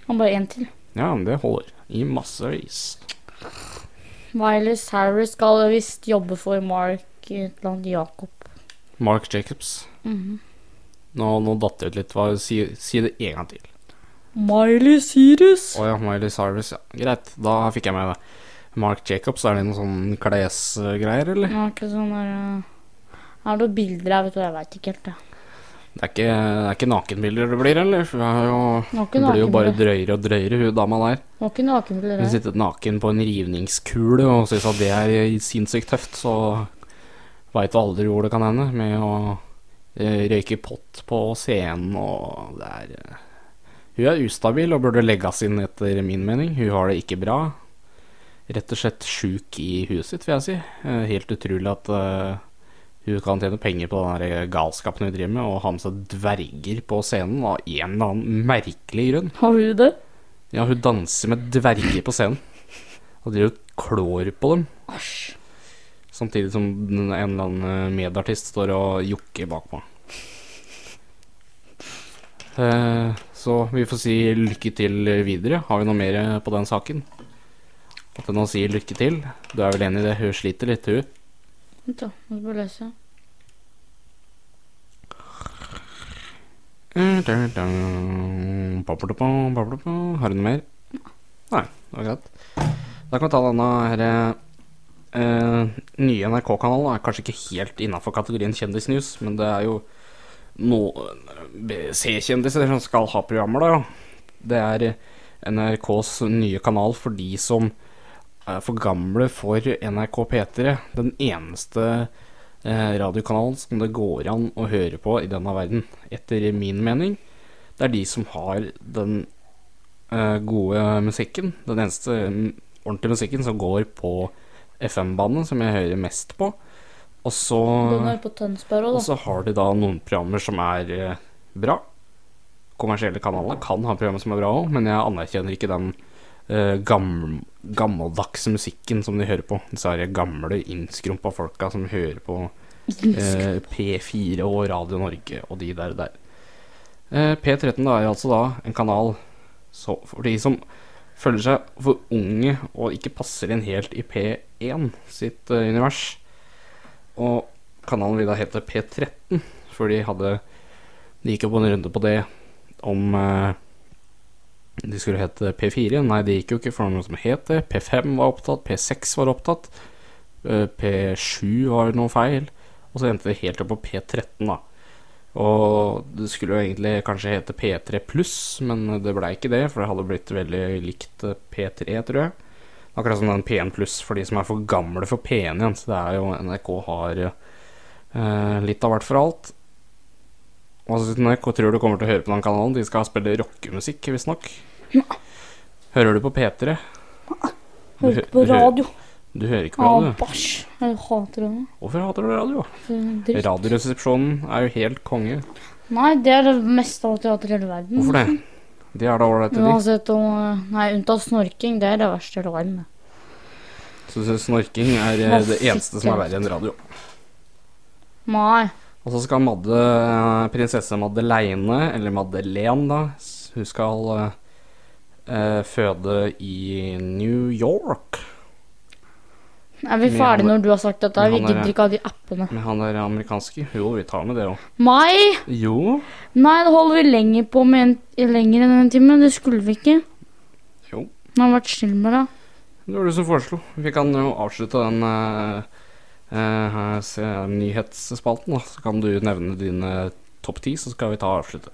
S2: Han bare en til.
S1: Ja, men det holder. I massevis.
S2: Miley Cyrus skal visst jobbe for Mark et eller annet Jakob.
S1: Mark Jacobs.
S2: Mhm.
S1: Nå, nå datt det ut litt. Hva, si, si det en gang til.
S2: Miley Cyrus?
S1: Å ja, Miley Cyrus. Ja. Greit, da fikk jeg med det. Mark Jacobs, er det noen sånn klesgreier, eller?
S2: Ja, ikke sånn der Er det noen bilder her, vet du? Jeg veit ikke helt, jeg.
S1: Det er ikke, det er ikke nakenbilder det blir, eller? For det
S2: Det
S1: det
S2: ikke
S1: blir jo bare drøyere og drøyere, hun dama der.
S2: Det var ikke nakenbilder
S1: Hun sittet naken på en rivningskule og syns at det er sinnssykt tøft, så veit du aldri hvor det kan hende med å eh, røyke pott på scenen og det er eh, Hun er ustabil og burde legges inn, etter min mening. Hun har det ikke bra. Rett og slett sjuk i huet sitt, vil jeg si. Eh, Helt utrolig at hun kan tjene penger på den galskapen hun driver med, og ha med seg dverger på scenen av en eller annen merkelig grunn.
S2: Har hun det?
S1: Ja, hun danser med dverger på scenen. Og driver og klår på dem.
S2: Æsj.
S1: Samtidig som en eller annen medartist står og jokker bakpå. Eh, så vi får si lykke til videre. Har vi noe mer på den saken? At hun sier lykke til? Du er vel enig i det? Hun sliter litt, hun.
S2: Vent, da. Må bare lese.
S1: Har du noe mer? Nei, det var greit. Da kan vi ta denne her eh, nye NRK-kanalen. Er kanskje ikke helt innafor kategorien kjendisnews, men det er jo Noe C-kjendiser som skal ha programmer, da. Det er NRKs nye kanal for de som er for gamle for NRK P3. Den eneste eh, radiokanalen som det går an å høre på i denne verden, etter min mening. Det er de som har den eh, gode musikken. Den eneste mm, ordentlige musikken som går på FM-banen, som jeg hører mest på. Og så,
S2: på Tønsberg
S1: og så har de da noen programmer som er eh, bra. Kommersielle kanaler kan ha programmer som er bra òg, men jeg anerkjenner ikke den eh, gammel, gammeldagse musikken som de hører på. Disse gamle, innskrumpa folka som hører på eh, P4 og Radio Norge og de der. der. Eh, P13 da er altså da en kanal så, for de som føler seg for unge og ikke passer inn helt i P1 sitt uh, univers. Og kanalen vil da hete P13, for de hadde De gikk jo på en runde på det om uh, De skulle hete P4. Nei, det gikk jo ikke, for noe som het det. P5 var opptatt, P6 var opptatt. uh, P7 var noe feil. Og så endte det helt opp på P13, da. Og det skulle jo egentlig kanskje hete P3 pluss, men det blei ikke det, for det hadde blitt veldig likt eh, P3, tror jeg. Akkurat som den P1 pluss for de som er for gamle for P1 igjen. Så det er jo NRK har eh, litt av hvert for alt. Syns NRK tror du kommer til å høre på den kanalen? De skal spille rockemusikk, visstnok. Hører du på P3?
S2: Hører ikke på radio.
S1: Du hører ikke på
S2: Å,
S1: radio?
S2: bæsj. Jeg hater det.
S1: Hvorfor hater du radio?
S2: Dritt.
S1: Radioresepsjonen er jo helt konge.
S2: Nei, det er det meste av teater i hele verden.
S1: Hvorfor det? De er da ålreite, de.
S2: Uansett om Nei, unntatt snorking. Det er det verste i hele verden.
S1: Så så snorking er eh, det eneste som er verre enn radio.
S2: Nei.
S1: Og så skal Madde, eh, prinsesse Madeleine, eller Madeleine, da Hun skal eh, eh, føde i New York.
S2: Er vi ferdige når du har sagt dette? Vi
S1: er-
S2: gidder ikke ha de appene.
S1: Men han er amerikanske. Jo, vi tar med det òg.
S2: Nei!
S1: Jo.
S2: Nei, det holder vi lenger på med en, lenger enn en time. Det skulle vi ikke.
S1: Jo.
S2: Han har vært snill med deg.
S1: Det var du som foreslo. Vi kan jo avslutte den uh, uh, se, nyhetsspalten, da. Så kan du nevne dine topp ti, så skal vi ta og avslutte.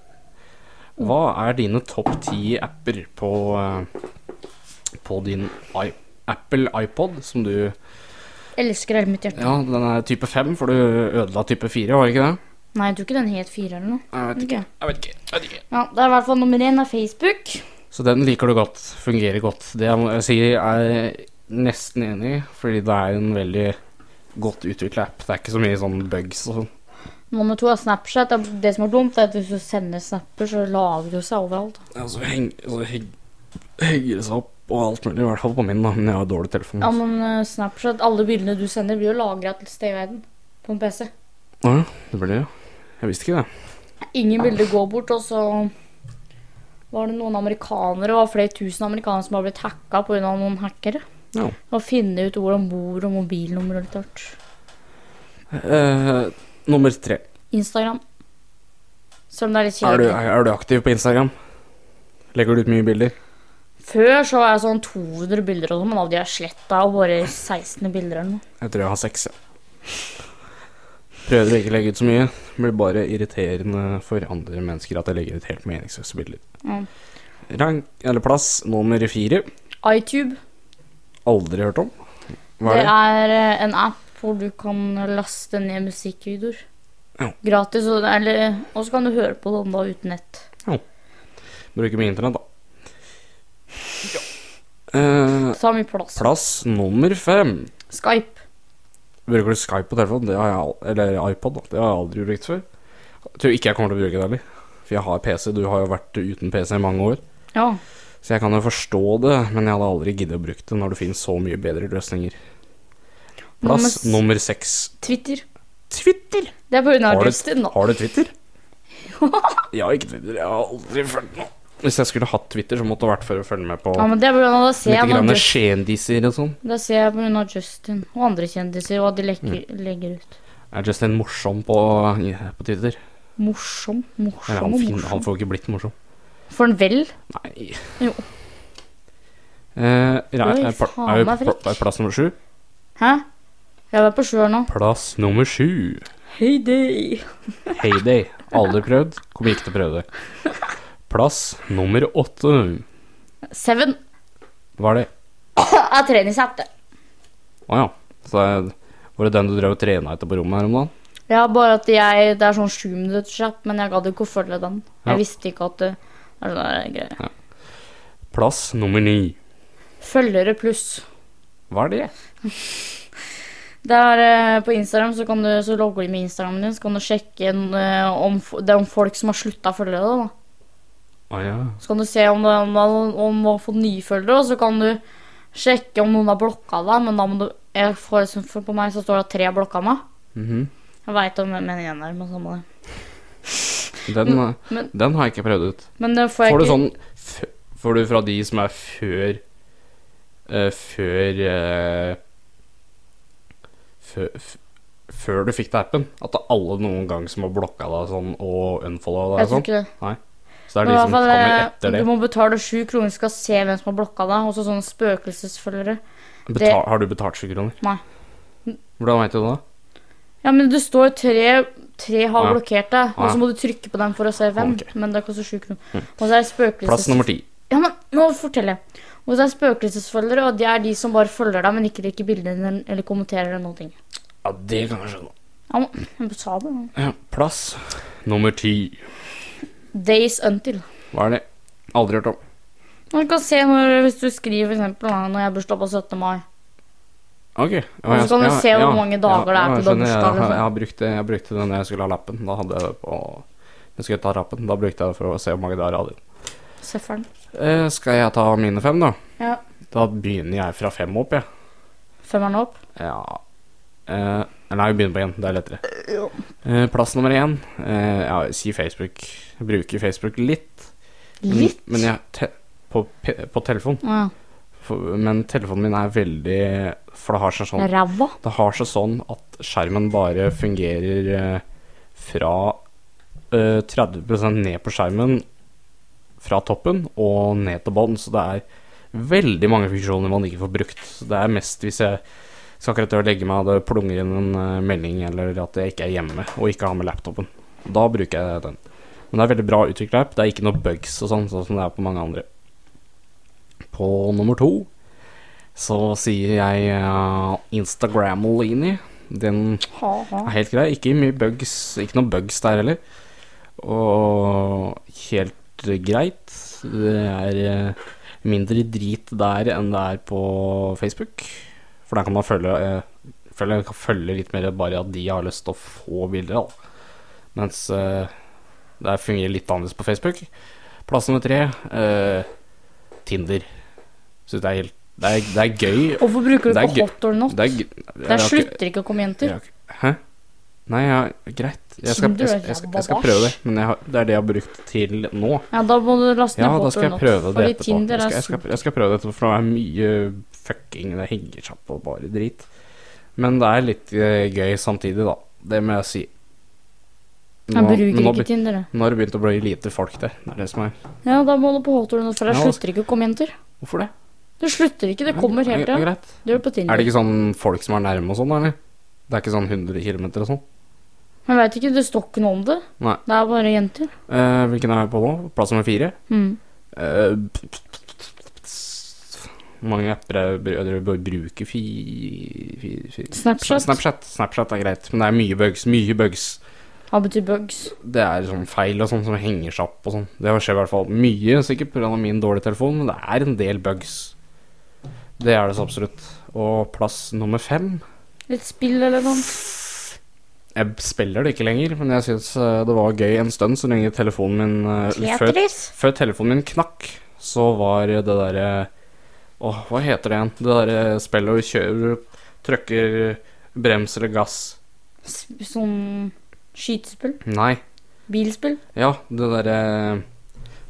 S1: Hva er dine topp ti apper på, uh, på din I Apple iPod, som du
S2: Elsker hele mitt hjerte.
S1: Ja, den er type 5, for du ødela type 4, var det ikke det?
S2: Nei, jeg tror ikke den het 4 eller noe.
S1: Jeg vet ikke. Jeg vet ikke. Jeg vet ikke.
S2: Ja, det er i hvert fall nummer én er Facebook.
S1: Så den liker du godt. Fungerer godt. Det jeg må jeg si er jeg nesten enig i, fordi det er en veldig godt utvikla app. Det er ikke så mye sånn bugs og sånn.
S2: Nummer to er Snapchat. Det er- som er dumt, er at hvis du sender snapper, så lager det seg overalt.
S1: Ja, så heng, så heng, henger det seg opp og alt mulig, i hvert fall på min, da. Men jeg har dårlig telefon.
S2: Ja, men uh, Snapchat, alle bildene du sender, blir jo lagra et sted i verden. På en PC.
S1: Å ja, det blir det, ja. Jeg visste ikke det.
S2: Ingen bilder går bort, og så var det noen amerikanere, var flere tusen amerikanere som har blitt hacka pga. noen hackere.
S1: Ja.
S2: Og finne ut hvor de bor og mobilnummer og litt hvert.
S1: Uh, nummer tre.
S2: Instagram. Selv om det er litt
S1: Er er du aktiv på Instagram? Legger du ut mye bilder?
S2: Før så var jeg sånn 200 bilder og sånn, men av de er sletta og bare 16 bilder eller noe.
S1: Jeg tror jeg har seks. jeg. Prøver å ikke legge ut så mye. Det blir bare irriterende for andre mennesker at jeg legger ut helt meningsløse bilder.
S2: Mm.
S1: Rank, eller plass nummer fire.
S2: iTube.
S1: Aldri hørt om. Hva
S2: Det
S1: er det?
S2: er eh, en app hvor du kan laste ned musikkvideoer.
S1: Ja.
S2: Gratis, og, eller- og så kan du høre på den da uten nett.
S1: Bruker mye internett, da. Ja. Eh,
S2: Det plass.
S1: plass nummer fem.
S2: Skype.
S1: Bruker du Skype på telefonen? Det har jeg, al- eller iPod, da. Det har jeg aldri brukt før. Jeg tror ikke jeg kommer til å bruke det heller. For jeg har PC. Du har jo vært uten PC i mange år.
S2: Ja.
S1: Så jeg kan jo forstå det, men jeg hadde aldri giddet å bruke det når det finnes så mye bedre løsninger. Plass
S2: Nummer
S1: nummer seks.
S2: Twitter.
S1: Twitter!
S2: Det er pga.
S1: Har du-
S2: Justin, da.
S1: Har du Twitter? Jeg har ikke Twitter. Jeg har aldri fulgt med. Hvis jeg skulle hatt Twitter, så måtte det vært for å følge med på
S2: Ja, men det er da ser
S1: litt grann kjendiser og sånn.
S2: Da ser jeg pga. Justin og andre kjendiser, og at de legger,
S1: Mm.
S2: legger ut.
S1: Er Justin morsom på, på Twitter?
S2: Morsom,
S1: Eller
S2: morsom
S1: han,
S2: og morsom.
S1: han får jo ikke blitt morsom.
S2: For en vel.
S1: Nei.
S2: Jo.
S1: Eh, ja,
S2: Oi,
S1: er, er,
S2: er,
S1: er plass nummer sju?
S2: Hæ? Jeg er på sjøen nå.
S1: Plass nummer sju.
S2: Heyday.
S1: Heyday. Aldri prøvd. Kommer ikke til å prøve det. Plass nummer åtte.
S2: Seven
S1: Hva er det?
S2: Av treningsapp,
S1: Å ah, ja. Så var det den du drev og trena etter på rommet her om dagen?
S2: Ja, bare at jeg Det er sånn sju minutters app, men jeg gadd ikke å følge den.
S1: Ja.
S2: Jeg visste ikke at det er sånne greie. Ja.
S1: Plass nummer ni.
S2: Følgere pluss.
S1: Hva er det?
S2: Det er eh, På Instagram så, kan du, så logger de med Instagramen din, så kan du sjekke en, eh, om, det er om folk som har slutta å følge deg.
S1: Å ja.
S2: Så kan du se om, om, om du har fått nye følgere, og så kan du sjekke om noen har blokka deg. Men da må du jeg får, liksom- På meg så står det tre blokka meg.
S1: Mhm.
S2: Jeg veit om en er, men samme det.
S1: den, eh,
S2: men-
S1: den har jeg ikke prøvd ut.
S2: Men får jeg
S1: Får du sånn Får du fra de som er før uh, Før uh, før, før du fikk det appen? At det er alle noen gang som har blokka deg sånn og unfollowa
S2: Jeg
S1: deg
S2: tror
S1: sånn?
S2: ikke det.
S1: Nei. Så det er de som
S2: fall,
S1: kommer
S2: eh,
S1: etter det.
S2: Du må betale sju kroner skal se hvem som har blokka deg. Også sånne spøkelsesfølgere.
S1: Det... har du betalt 7 kroner?
S2: Nei.
S1: Hvordan veit du det?
S2: Ja, men det står tre, tre har
S1: Ja.
S2: blokkert deg, og så må du trykke på dem for å se hvem.
S1: Okay.
S2: Men det koster sju kroner. Og så er det spøkelses...
S1: Plass nummer ti.
S2: Ja, men nå forteller jeg. Og så er det spøkelsesfølgere, og det er de som bare følger deg, men ikke liker bildene dine eller kommenterer eller noen ting.
S1: Ja, det kan jeg skjønne.
S2: Ja, men jeg sa det. Ja,
S1: plass nummer ti.
S2: Days until.
S1: Hva er det? Aldri hørt om.
S2: Man kan se når, hvis du skriver for eksempel da, når jeg har bursdag på 17. mai.
S1: Ok. Ja,
S2: så kan du se hvor mange dager det er til har bursdag,
S1: Jeg,
S2: liksom.
S1: jeg, har brukt det, jeg brukte det når jeg skulle ha lappen. Da hadde jeg det på Jeg skulle ta lappen. Da brukte jeg det for å se hvor mange dager jeg hadde.
S2: Sefferen.
S1: Eh, skal jeg ta mine fem, da?
S2: Ja.
S1: Da begynner jeg fra fem opp, jeg.
S2: Femmeren opp.
S1: Ja eh, Nei, vi begynner på én. Det er lettere. Ja. plass nummer én. Eh, ja, si Facebook. Bruker Facebook litt.
S2: Litt.
S1: Men jeg te på, på telefon.
S2: Ja.
S1: For, men telefonen min er veldig For det har seg sånn
S2: Ræva.
S1: Det har seg sånn at skjermen bare fungerer eh, fra eh, 30% ned på skjermen fra toppen og ned til bånn, så det er veldig mange funksjoner man ikke får brukt. Så det er mest hvis jeg skal akkurat til å legge meg og det plunger inn en eh, melding, eller at jeg ikke er hjemme og ikke har med laptopen. Da bruker jeg den. Men det er veldig bra utvikla app. Det er ikke noe bugs og sånn, sånn som det er på mange andre. På nummer to så sier jeg uh, Instagram-Olini. Den er helt grei. Ikke mye bugs, ikke noe bugs der heller. Og helt greit. Det er eh, mindre drit der enn det er på Facebook. For da kan man følge eh, følge, kan følge litt mer bare at de har lyst til å få bilder. Da. Mens eh, det fungerer litt annerledes på Facebook. Plass nummer tre eh, Tinder. Syns det er helt det er, det er gøy.
S2: Hvorfor bruker du
S1: Det
S2: ikke hot or not?
S1: Det er, ikke-
S2: slutter ikke å komme jenter.
S1: Hæ? Nei, ja, greit. Jeg skal,
S2: jeg,
S1: jeg,
S2: er
S1: jeg, skal prøve det, men har, det er det jeg har brukt til nå.
S2: Ja, da må du laste ned
S1: ja,
S2: hot
S1: skal
S2: or not.
S1: det
S2: Fordi. Tinder er
S1: skal, jeg, jeg skal prøve det etterpå, for det er mye fucking Det henger seg på bare drit. Men det er litt eh, gøy samtidig, da. Det må jeg si.
S2: Jeg bruker
S1: nå,
S2: ikke Tinder, jeg.
S1: nå har det begynt å bli lite folk der. Det er det som er
S2: Ja, da må du på or for det
S1: Ja,
S2: slutter ikke å komme jenter.
S1: Hvorfor det?
S2: Det slutter ikke, det kommer helt
S1: ja,
S2: Det gjør det på Tinder.
S1: Er det ikke sånn folk som er nærme og sånn, eller? Det er ikke sånn 100 km og sånn?
S2: Jeg vet ikke, det står ikke noe om det.
S1: Nei.
S2: Det er bare jenter.
S1: Eh, hvilken er jeg på nå? Plass nummer fire?
S2: Mm.
S1: Eh, Hvor mange apper er bruker dere? Fi, fi, fi.
S2: Snapchat.
S1: Snapchat. Snapchat er greit, men det er mye bugs. Mye bugs.
S2: Hva betyr bugs?
S1: Det er sånn feil og sånn som henger seg opp og sånn. Det skjer i hvert fall mye, sikkert pga. min dårlige telefon, men det er en del bugs. Det er det så absolutt. Og plass nummer fem
S2: Litt spill eller noe?
S1: Jeg spiller det ikke lenger, men jeg syns det var gøy en stund så lenge telefonen min Tetris? før, før telefonen min knakk, så var det derre Åh, hva heter det igjen? Det derre spillet hvor du kjører, trykker brems eller gass.
S2: S- Sånn skytespill?
S1: Nei.
S2: Bilspill?
S1: Ja, det derre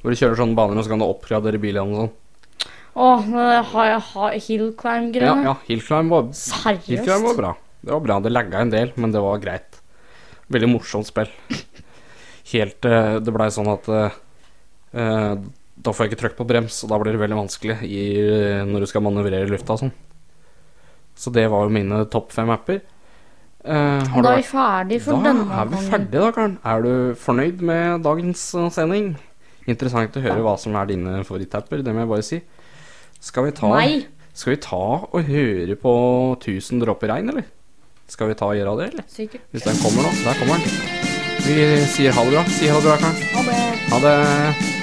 S1: Hvor du kjører sånne baner, og så kan du oppgradere bilene og sånn.
S2: Åh, har jeg har hill
S1: Ja, ja, Hillclimb var, Hillclimb var bra. Det var bra. Det lagga en del, men det var greit. Veldig morsomt spill. Helt eh, Det blei sånn at eh, eh, Da får jeg ikke trøkk på brems, og da blir det veldig vanskelig i, eh, når du skal manøvrere i lufta og sånn. Så det var jo mine topp fem apper. Eh, har
S2: Da er vi ferdig for
S1: da
S2: denne
S1: er vi ferdig da, Karen. Er du fornøyd med dagens eh, sending? Interessant å høre hva som er dine favorittapper, det må jeg bare si. Skal vi ta,
S2: Nei.
S1: skal vi ta og høre på 1000 dråper regn', eller? Skal vi ta og gjøre det, eller?
S2: Sikkert.
S1: Hvis den kommer nå. Der kommer den. Vi sier ha det bra. Si ha det bra, Karen.
S2: Ha det.
S1: Ha det.